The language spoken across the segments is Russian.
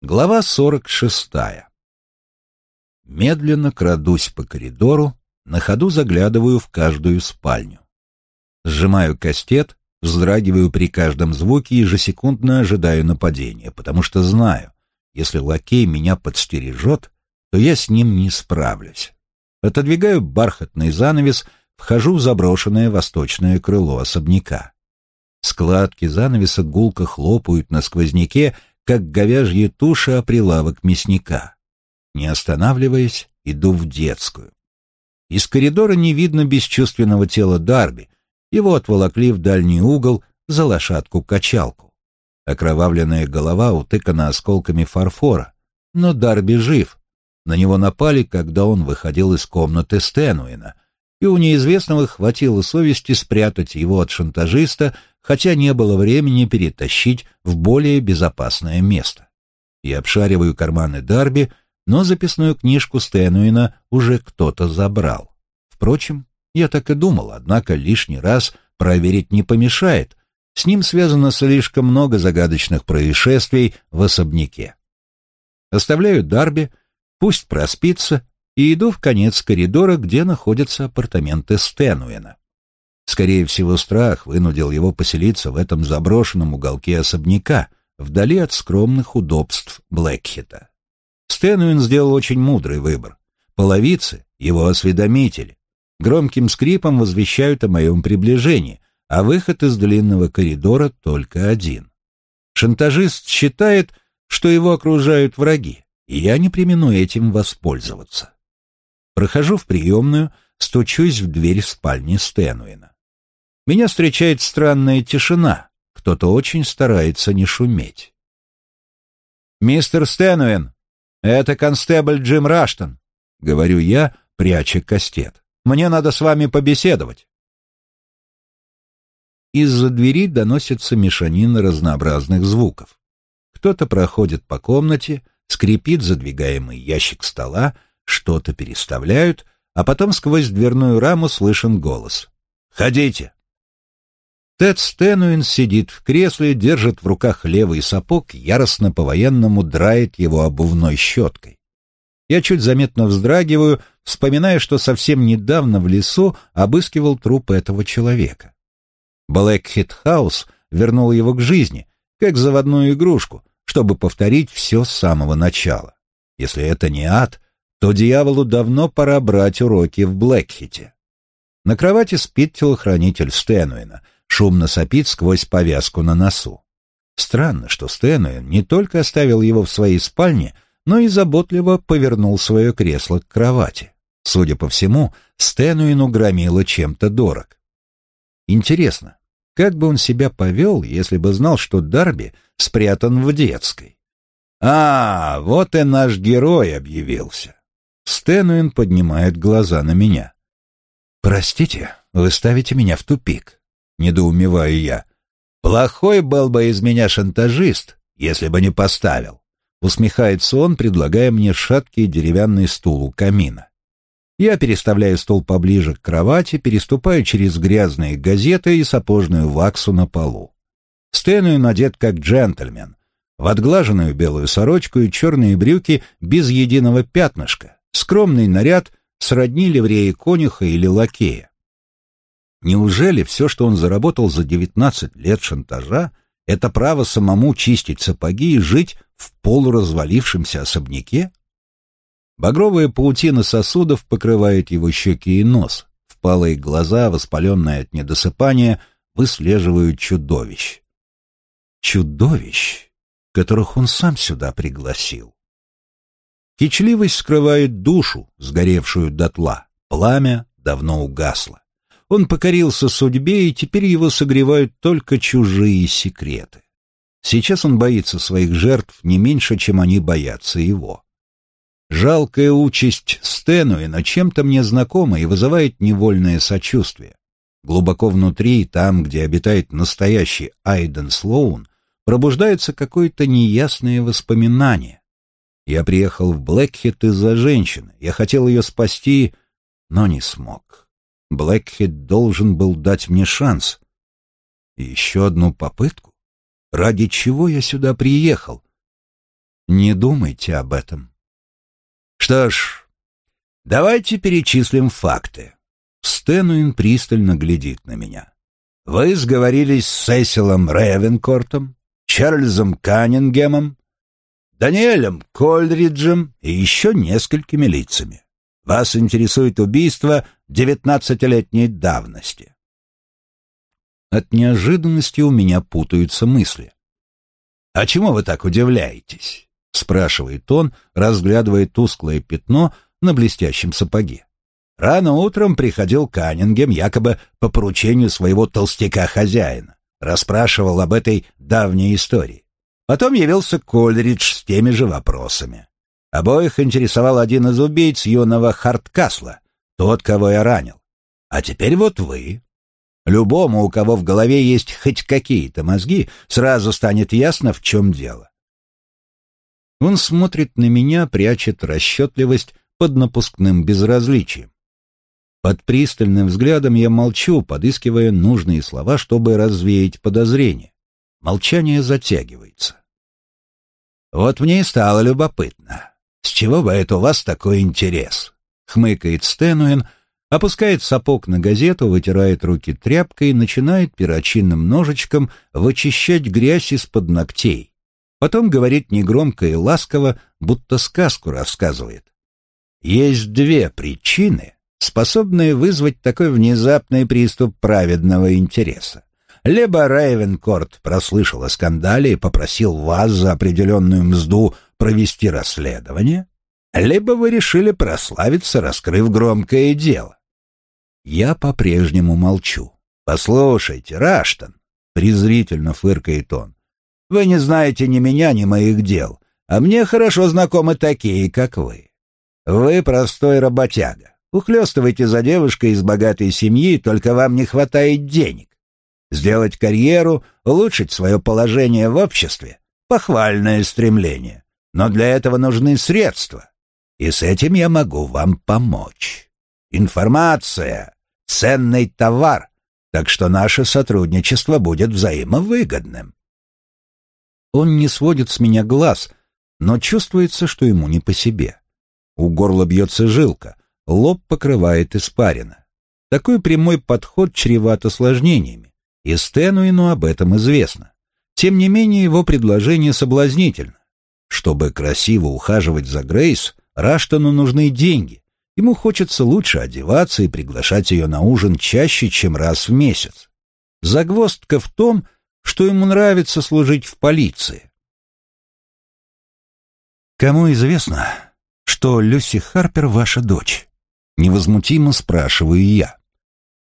Глава сорок шестая. Медленно крадусь по коридору, на ходу заглядываю в каждую спальню. Сжимаю кастет, вздрагиваю при каждом звуке и ежесекундно ожидаю нападения, потому что знаю, если лакей меня подстережет, то я с ним не справлюсь. Отодвигаю бархатный занавес, вхожу в заброшенное восточное крыло особняка. Складки занавеса гулко хлопают на сквозняке, как говяжья туша о прилавок мясника. Не останавливаясь, иду в детскую. Из коридора не видно бесчувственного тела Дарби. Его отволокли в дальний угол за лошадку-качалку. Окровавленная голова утыкана осколками фарфора. Но Дарби жив. На него напали, когда он выходил из комнаты Стэнуина, и у неизвестного хватило совести спрятать его от шантажиста, хотя не было времени перетащить в более безопасное место. Я обшариваю карманы Дарби, но записную книжку Стэнуина уже кто-то забрал. Впрочем, я так и думал, однако лишний раз проверить не помешает. С ним связано слишком много загадочных происшествий в особняке. Оставляю Дарби, пусть проспится, и иду в конец коридора, где находятся апартаменты Стэнуина. Скорее всего, страх вынудил его поселиться в этом заброшенном уголке особняка, вдали от скромных удобств Блэкхита. Стэнуин сделал очень мудрый выбор. Половицы, его осведомители, громким скрипом возвещают о моем приближении, а выход из длинного коридора только один. Шантажист считает, что его окружают враги, и я не примену этим воспользоваться. Прохожу в приемную, стучусь в дверь спальни Стэнуина. Меня встречает странная тишина. Кто-то очень старается не шуметь. «Мистер Стэнуэн, это констебль Джим Раштон», — говорю я, пряча кастет. «Мне надо с вами побеседовать». Из-за двери доносится мешанина разнообразных звуков. Кто-то проходит по комнате, скрипит задвигаемый ящик стола, что-то переставляют, а потом сквозь дверную раму слышен голос. «Ходите!» Тед Стэнуин сидит в кресле, держит в руках левый сапог, яростно по-военному драет его обувной щеткой. Я чуть заметно вздрагиваю, вспоминая, что совсем недавно в лесу обыскивал труп этого человека. Блэкхит Хаус вернул его к жизни, как заводную игрушку, чтобы повторить все с самого начала. Если это не ад, то дьяволу давно пора брать уроки в Блэкхите. На кровати спит телохранитель Стэнуина — шумно сопит сквозь повязку на носу. Странно, что Стэнуэн не только оставил его в своей спальне, но и заботливо повернул свое кресло к кровати. Судя по всему, Стэнуину громило чем-то дорог. Интересно, как бы он себя повел, если бы знал, что Дарби спрятан в детской? «А, вот и наш герой объявился!» Стэнуин поднимает глаза на меня. «Простите, вы ставите меня в тупик. — недоумеваю я. «Плохой был бы из меня шантажист, если бы не поставил», — усмехается он, предлагая мне шаткий деревянный стул у камина. Я переставляю стол поближе к кровати, переступаю через грязные газеты и сапожную ваксу на полу. Стэнуин надет как джентльмен, в отглаженную белую сорочку и черные брюки без единого пятнышка, скромный наряд сродни ливреи конюха или лакея. Неужели все, что он заработал за 19 лет шантажа, это право самому чистить сапоги и жить в полуразвалившемся особняке? Багровая паутина сосудов покрывает его щеки и нос. Впалые глаза, воспаленные от недосыпания, выслеживают чудовищ. Чудовищ, которых он сам сюда пригласил. Кичливость скрывает душу, сгоревшую дотла. Пламя давно угасло. Он покорился судьбе, и теперь его согревают только чужие секреты. Сейчас он боится своих жертв не меньше, чем они боятся его. Жалкая участь Стэнуэна чем-то мне знакома и вызывает невольное сочувствие. Глубоко внутри, там, где обитает настоящий Айден Слоун, пробуждается какое-то неясное воспоминание. Я приехал в Блэкхит из-за женщины. Я хотел ее спасти, но не смог. Блэкхед должен был дать мне шанс. И еще одну попытку? Ради чего я сюда приехал? Не думайте об этом. Что ж, давайте перечислим факты. Стэнуин пристально глядит на меня. Вы сговорились с Сесилом Ревенкортом, Чарльзом Каннингемом, Даниэлем Кольриджем и еще несколькими лицами. Вас интересует убийство девятнадцатилетней давности. От неожиданности у меня путаются мысли. «А чему вы так удивляетесь?» — спрашивает он, разглядывая тусклое пятно на блестящем сапоге. Рано утром приходил Каннингем якобы по поручению своего толстяка-хозяина, расспрашивал об этой давней истории. Потом явился Кольридж с теми же вопросами. Обоих интересовал один из убийц юного Харткасла, тот, кого я ранил. А теперь вот вы. Любому, у кого в голове есть хоть какие-то мозги, сразу станет ясно, в чем дело. Он смотрит на меня, прячет расчетливость под напускным безразличием. Под пристальным взглядом я молчу, подыскивая нужные слова, чтобы развеять подозрения. Молчание затягивается. Вот мне и стало любопытно. С чего бы это у вас такой интерес? Хмыкает Стэнуин, опускает сапог на газету, вытирает руки тряпкой и начинает перочинным ножичком вычищать грязь из-под ногтей. Потом говорит негромко и ласково, будто сказку рассказывает. Есть две причины, способные вызвать такой внезапный приступ праведного интереса. Либо Рейвенкорт прослышал о скандале и попросил вас за определенную мзду провести расследование, либо вы решили прославиться, раскрыв громкое дело. Я по-прежнему молчу. «Послушайте, Раштон», — презрительно фыркает он, — «вы не знаете ни меня, ни моих дел, а мне хорошо знакомы такие, как вы. Вы простой работяга, ухлёстываете за девушкой из богатой семьи, только вам не хватает денег. Сделать карьеру, улучшить свое положение в обществе — похвальное стремление. Но для этого нужны средства. И с этим я могу вам помочь. Информация — ценный товар, так что наше сотрудничество будет взаимовыгодным. Он не сводит с меня глаз, но чувствуется, что ему не по себе. У горла бьется жилка, лоб покрывает испарина. Такой прямой подход чреват осложнениями и Стэнуину об этом известно. Тем не менее, его предложение соблазнительно. Чтобы красиво ухаживать за Грейс, Раштону нужны деньги. Ему хочется лучше одеваться и приглашать ее на ужин чаще, чем раз в месяц. Загвоздка в том, что ему нравится служить в полиции. «Кому известно, что Люси Харпер ваша дочь?» Невозмутимо спрашиваю я.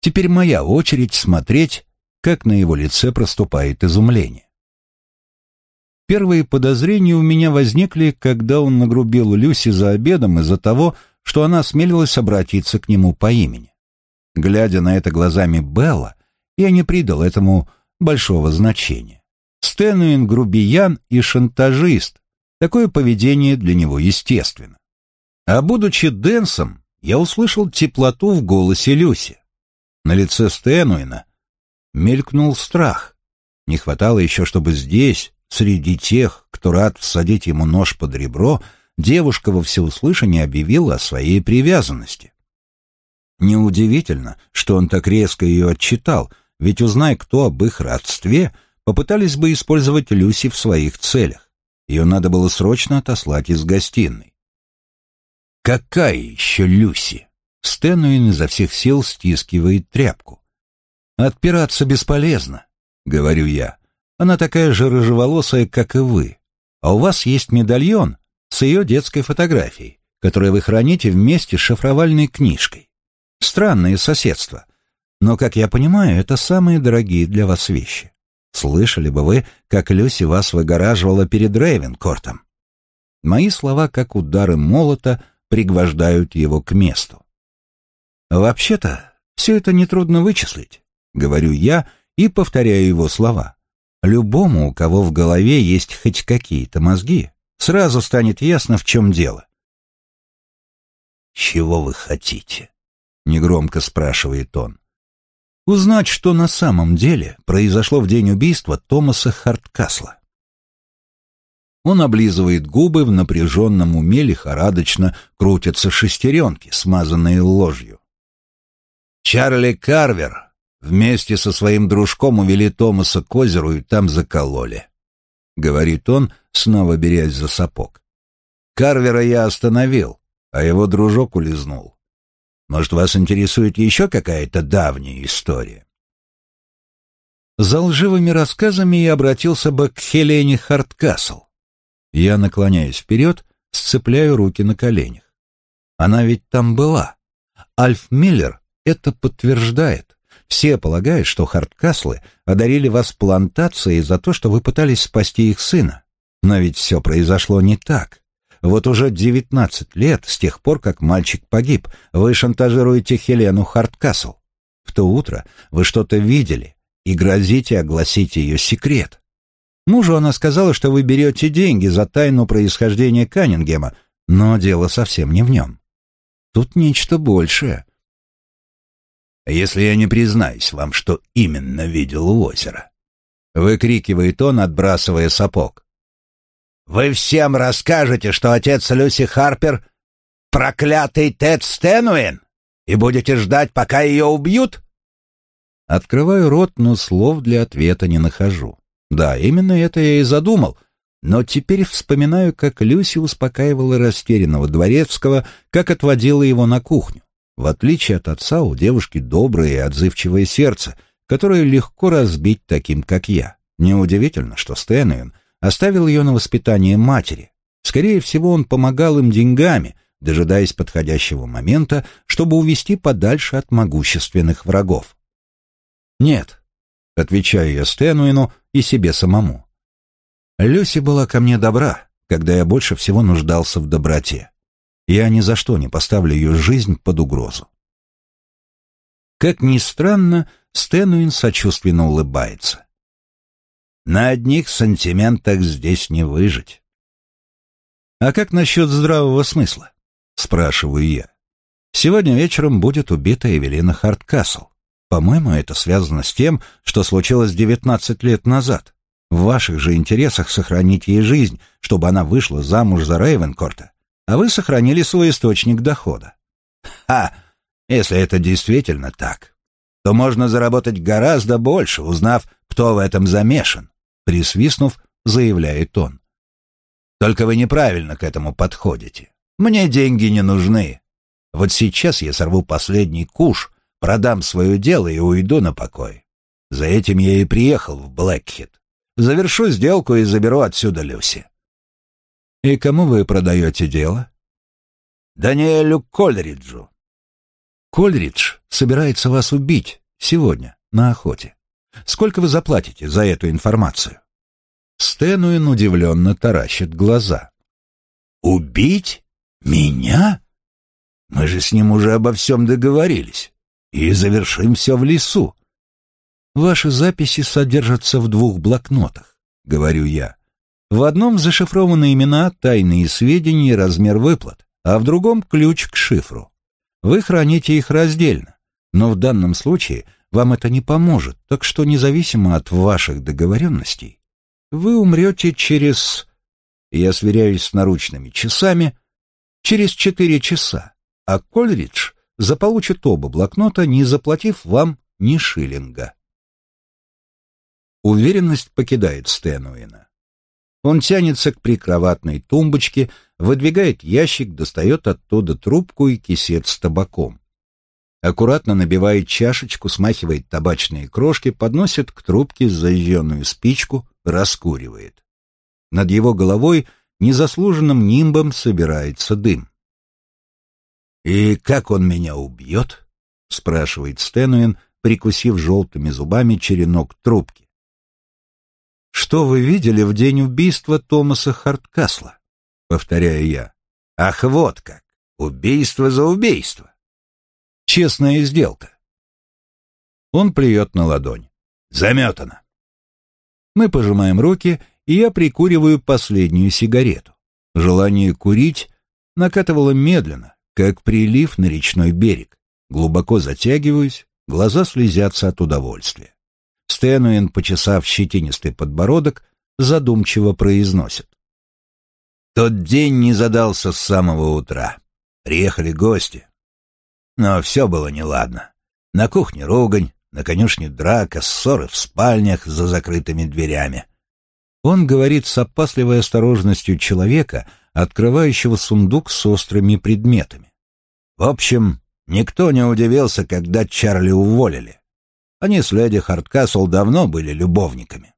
Теперь моя очередь смотреть, как на его лице проступает изумление. Первые подозрения у меня возникли, когда он нагрубил Люси за обедом из-за того, что она осмелилась обратиться к нему по имени. Глядя на это глазами Белла, я не придал этому большого значения. Стэнуин грубиян и шантажист. Такое поведение для него естественно. А будучи Дэнсом, я услышал теплоту в голосе Люси. На лице Стэнуина мелькнул страх. Не хватало еще, чтобы здесь, среди тех, кто рад всадить ему нож под ребро, девушка во всеуслышание объявила о своей привязанности. Неудивительно, что он так резко ее отчитал, ведь узнай, кто об их родстве, попытались бы использовать Люси в своих целях. Ее надо было срочно отослать из гостиной. «Какая еще Люси?» Стэнуин изо всех сил стискивает тряпку. «Отпираться бесполезно», — говорю я. «Она такая же рыжеволосая, как и вы. А у вас есть медальон с ее детской фотографией, который вы храните вместе с шифровальной книжкой. Странное соседство. Но, как я понимаю, это самые дорогие для вас вещи. Слышали бы вы, как Люси вас выгораживала перед Рейвенкортом?» Мои слова, как удары молота, пригвождают его к месту. Вообще-то, все это нетрудно вычислить говорю я и повторяю его слова. Любому, у кого в голове есть хоть какие-то мозги, сразу станет ясно, в чем дело. «Чего вы хотите?» — негромко спрашивает он. «Узнать, что на самом деле произошло в день убийства Томаса Харткасла». Он облизывает губы, в напряженном уме лихорадочно крутятся шестеренки, смазанные ложью. Чарли Карвер вместе со своим дружком увели Томаса к озеру и там закололи. Говорит он, снова берясь за сапог. Карвера я остановил, а его дружок улизнул. Может, вас интересует еще какая-то давняя история? За лживыми рассказами я обратился бы к Хелене Харткасл. Я наклоняюсь вперед, сцепляю руки на коленях. Она ведь там была. Альф Миллер это подтверждает. Все полагают, что Харткаслы одарили вас плантацией за то, что вы пытались спасти их сына. Но ведь все произошло не так. Вот уже девятнадцать лет с тех пор, как мальчик погиб, вы шантажируете Хелену Харткасл. В то утро вы что-то видели и грозите огласить ее секрет. Мужу она сказала, что вы берете деньги за тайну происхождения Каннингема, но дело совсем не в нем. Тут нечто большее. «Если я не признаюсь вам, что именно видел у озера», — выкрикивает он, отбрасывая сапог. «Вы всем расскажете, что отец Люси Харпер — проклятый Тед Стэнуин, и будете ждать, пока ее убьют?» Открываю рот, но слов для ответа не нахожу. Да, именно это я и задумал, но теперь вспоминаю, как Люси успокаивала растерянного дворецкого, как отводила его на кухню. В отличие от отца, у девушки доброе и отзывчивое сердце, которое легко разбить таким, как я. Неудивительно, что Стэнуин оставил ее на воспитание матери. Скорее всего, он помогал им деньгами, дожидаясь подходящего момента, чтобы увести подальше от могущественных врагов. Нет, отвечаю я Стэнуину и себе самому. Люси была ко мне добра, когда я больше всего нуждался в доброте. Я ни за что не поставлю ее жизнь под угрозу. Как ни странно, Стэнуин сочувственно улыбается. На одних сантиментах здесь не выжить. «А как насчет здравого смысла?» — спрашиваю я. «Сегодня вечером будет убита Эвелина Харткасл. По-моему, это связано с тем, что случилось 19 лет назад. В ваших же интересах сохранить ей жизнь, чтобы она вышла замуж за Рейвенкорта, а вы сохранили свой источник дохода. Ха! Если это действительно так, то можно заработать гораздо больше, узнав, кто в этом замешан, присвистнув, заявляет он. Только вы неправильно к этому подходите. Мне деньги не нужны. Вот сейчас я сорву последний куш, продам свое дело и уйду на покой. За этим я и приехал в Блэкхит. Завершу сделку и заберу отсюда Люси. И кому вы продаете дело? Даниэлю Кольриджу. Кольридж собирается вас убить сегодня на охоте. Сколько вы заплатите за эту информацию? Стэнуин удивленно таращит глаза. «Убить? Меня? Мы же с ним уже обо всем договорились и завершим все в лесу. Ваши записи содержатся в двух блокнотах, говорю я. В одном зашифрованы имена, тайные сведения и размер выплат, а в другом ключ к шифру. Вы храните их раздельно, но в данном случае вам это не поможет, так что независимо от ваших договоренностей, вы умрете через... Я сверяюсь с наручными часами. Через четыре часа, а Кольридж заполучит оба блокнота, не заплатив вам ни шиллинга. Уверенность покидает Стэнуина. Он тянется к прикроватной тумбочке, выдвигает ящик, достает оттуда трубку и кисет с табаком. Аккуратно набивает чашечку, смахивает табачные крошки, подносит к трубке зажженную спичку, раскуривает. Над его головой незаслуженным нимбом собирается дым. «И как он меня убьет?» — спрашивает Стэнуин, прикусив желтыми зубами черенок трубки. «Что вы видели в день убийства Томаса Харткасла?» — повторяю я. «Ах, вот как! Убийство за убийство!» «Честная сделка!» Он плюет на ладонь. «Заметано!» Мы пожимаем руки, и я прикуриваю последнюю сигарету. Желание курить накатывало медленно, как прилив на речной берег. Глубоко затягиваюсь, глаза слезятся от удовольствия. Стэнуин, почесав щетинистый подбородок, задумчиво произносит. Тот день не задался с самого утра. Приехали гости. Но все было неладно. На кухне ругань, на конюшне драка, ссоры в спальнях за закрытыми дверями. Он говорит с опасливой осторожностью человека, открывающего сундук с острыми предметами. В общем, никто не удивился, когда Чарли уволили. Они с леди Харткасл давно были любовниками.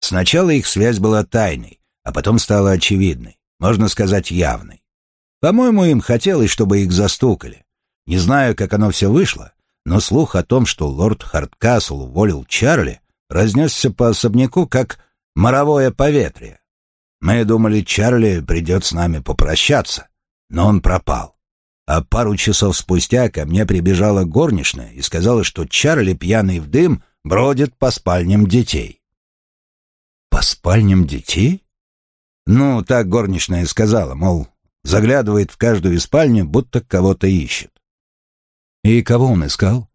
Сначала их связь была тайной, а потом стала очевидной, можно сказать, явной. По-моему, им хотелось, чтобы их застукали. Не знаю, как оно все вышло, но слух о том, что лорд Харткасл уволил Чарли, разнесся по особняку, как моровое поветрие. Мы думали, Чарли придет с нами попрощаться, но он пропал. А пару часов спустя ко мне прибежала горничная и сказала, что Чарли, пьяный в дым, бродит по спальням детей. «По спальням детей?» Ну, так горничная сказала, мол, заглядывает в каждую спальню, будто кого-то ищет. И кого он искал?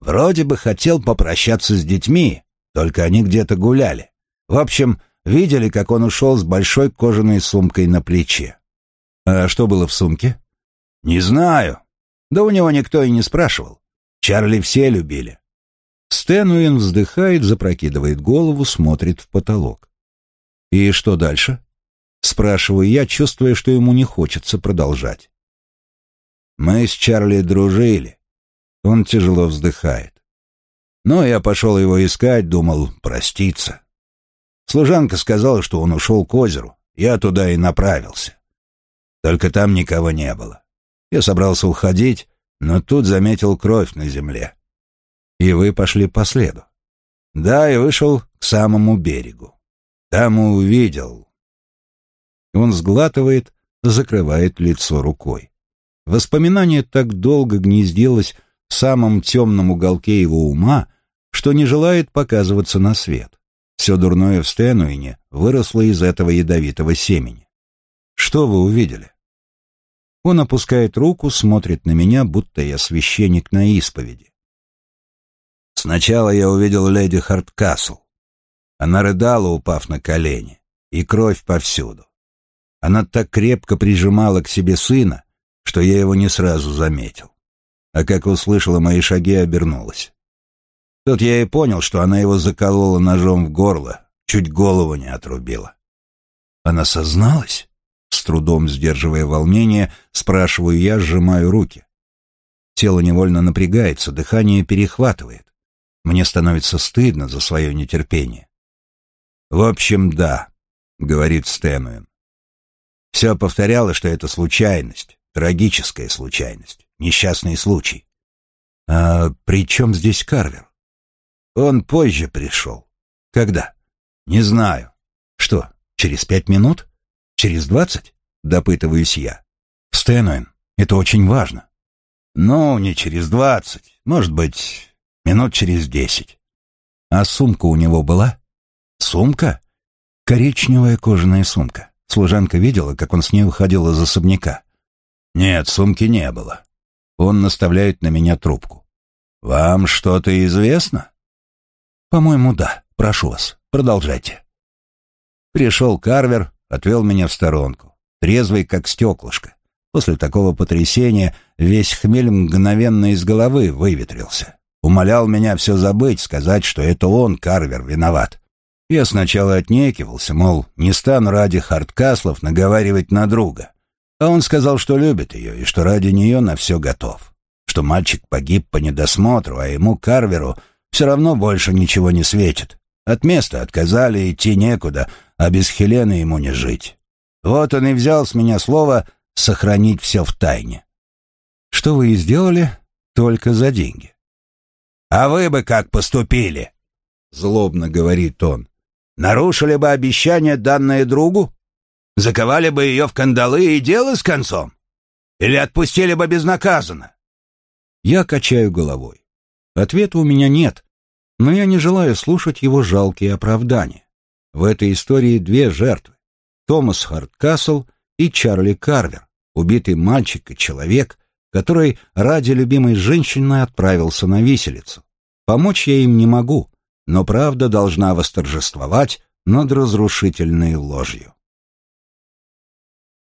Вроде бы хотел попрощаться с детьми, только они где-то гуляли. В общем, видели, как он ушел с большой кожаной сумкой на плече. А что было в сумке? Не знаю. Да у него никто и не спрашивал. Чарли все любили. Стэнуин вздыхает, запрокидывает голову, смотрит в потолок. «И что дальше?» Спрашиваю я, чувствуя, что ему не хочется продолжать. «Мы с Чарли дружили. Он тяжело вздыхает. Но я пошел его искать, думал проститься. Служанка сказала, что он ушел к озеру. Я туда и направился. Только там никого не было. Я собрался уходить, но тут заметил кровь на земле. И вы пошли по следу. Да, и вышел к самому берегу. Там и увидел. Он сглатывает, закрывает лицо рукой. Воспоминание так долго гнездилось в самом темном уголке его ума, что не желает показываться на свет. Все дурное в Стэнуине выросло из этого ядовитого семени. Что вы увидели? Он опускает руку, смотрит на меня, будто я священник на исповеди. Сначала я увидел леди Харткасл. Она рыдала, упав на колени, и кровь повсюду. Она так крепко прижимала к себе сына, что я его не сразу заметил а как услышала мои шаги, обернулась. Тут я и понял, что она его заколола ножом в горло, чуть голову не отрубила. Она созналась? С трудом сдерживая волнение, спрашиваю я, сжимаю руки. Тело невольно напрягается, дыхание перехватывает. Мне становится стыдно за свое нетерпение. «В общем, да», — говорит Стэнуэн. Все повторяло, что это случайность, трагическая случайность. Несчастный случай. А при чем здесь Карвер? Он позже пришел. Когда? Не знаю. Что, через пять минут? Через двадцать? Допытываюсь я. Стэнуэн, это очень важно. Ну, не через двадцать. Может быть, минут через десять. А сумка у него была? Сумка? Коричневая кожаная сумка. Служанка видела, как он с ней уходил из особняка. Нет, сумки не было. Он наставляет на меня трубку. «Вам что-то известно?» «По-моему, да. Прошу вас, продолжайте». Пришел Карвер, отвел меня в сторонку, трезвый, как стеклышко. После такого потрясения весь хмель мгновенно из головы выветрился. Умолял меня все забыть, сказать, что это он, Карвер, виноват. Я сначала отнекивался, мол, не стану ради хардкаслов наговаривать на друга. А он сказал, что любит ее и что ради нее на все готов. Что мальчик погиб по недосмотру, а ему, Карверу, все равно больше ничего не светит. От места отказали, идти некуда, а без Хелены ему не жить. Вот он и взял с меня слово сохранить все в тайне. Что вы и сделали, только за деньги. «А вы бы как поступили?» — злобно говорит он. «Нарушили бы обещание, данное другу?» Заковали бы ее в кандалы и дело с концом? Или отпустили бы безнаказанно? Я качаю головой. Ответа у меня нет, но я не желаю слушать его жалкие оправдания. В этой истории две жертвы. Томас Харткасл и Чарли Карвер, убитый мальчик и человек, который ради любимой женщины отправился на виселицу. Помочь я им не могу, но правда должна восторжествовать над разрушительной ложью.